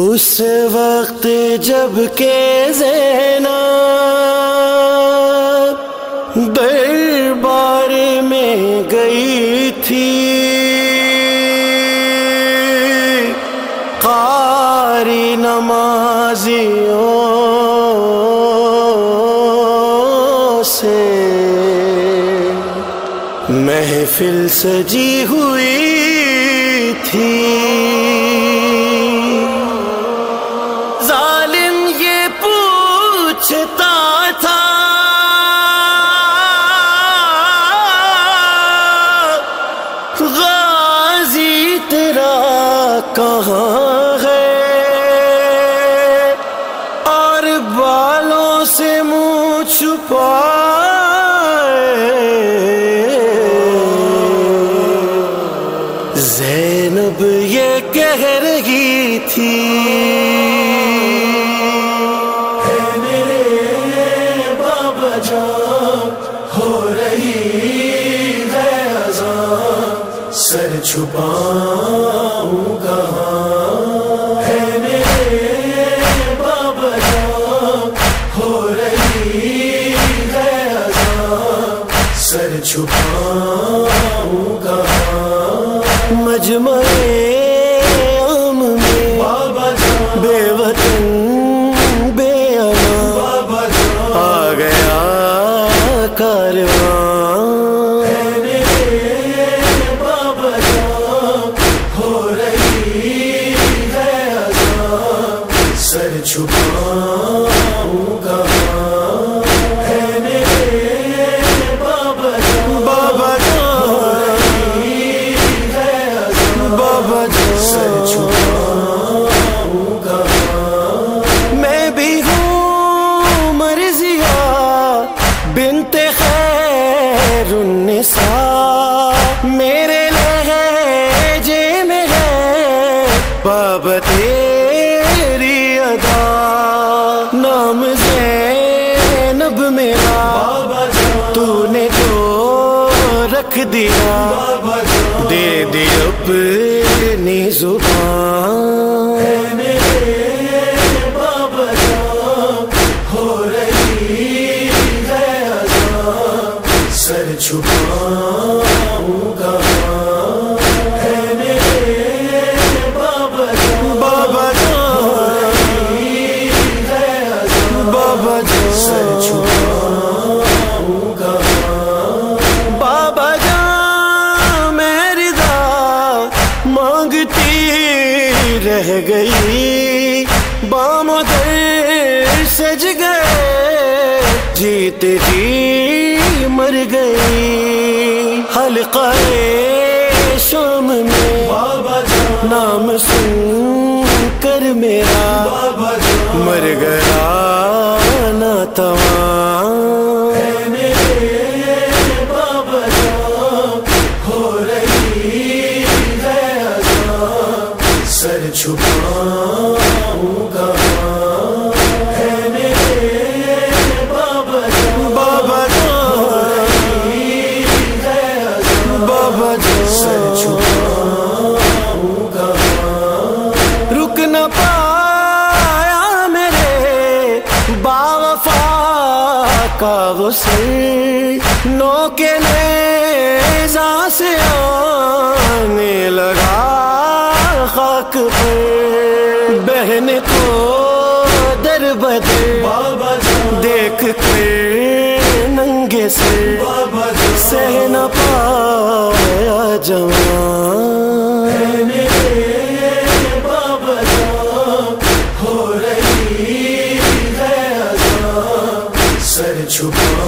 اس وقت جبکہ زینا دربار میں گئی تھی، قاری نمازیوں سے محفل سجی ہوئی تھی۔ کہاں ہے؟ اور بالوں سے منہ چھپا زینب یہ کہہ رہی تھی۔ میرے جان، ہو رہی سر چھپا۔ چھپاؤں گا مجمع عام میں بابا بے وطن باب تیری ادا، نام زینب میرا۔ تو نے تو رکھ دیا۔ دے دی اپنی زبان۔ رہ گئی۔ بام در سج گئے جیتے جی مر گئی۔ حلقہ شام میں نام سن کر میرا مر گیا نہ تمام۔ کا وہ نو کے نیزا سے آنے لگا۔ خاک پہ بہن کو در بدر دیکھ کے ننگے سے سہن پایا جوان۔ ہو رہی ہے سر چھپا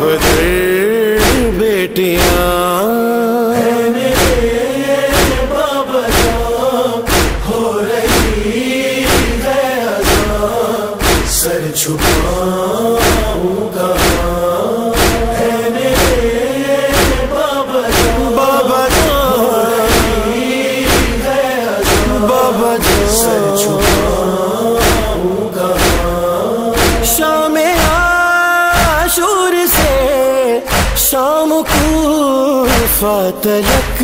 بدر بیٹیاں شام کو فاتلک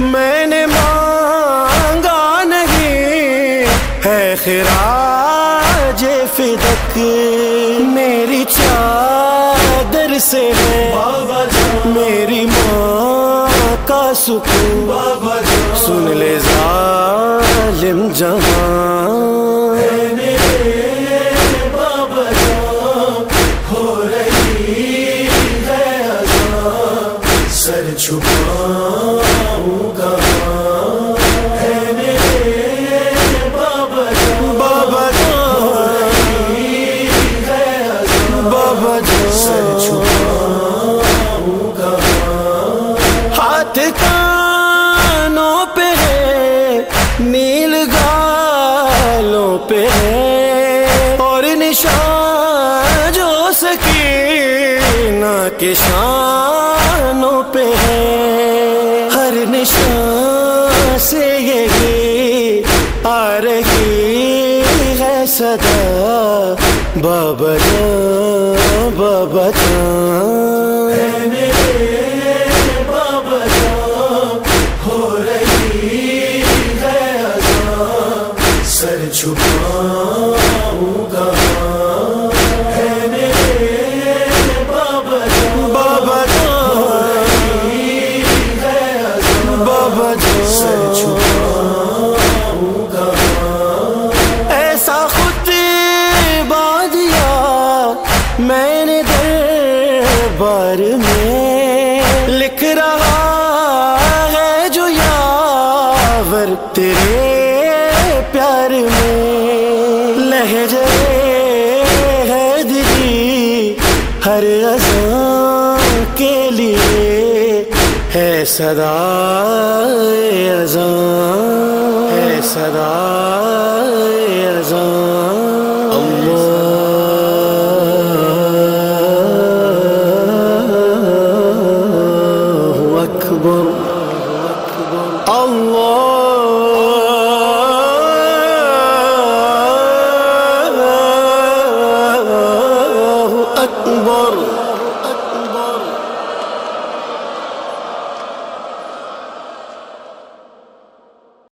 میں نے مانگا نہیں ہے خراج فدک میری چادر سے ہے میری ماں کا سکون۔ سن لے ظالم جہاں۔ سر چھپا ہے نشان سے یہ آ رہی ہے صدا بابا جان بابا میں نے دربار میں لکھ رہا ہے جو یاور تیرے پیار میں لہجے ہے دلی ہر ازاں ہے صدا ازاں ہے صدا ازاں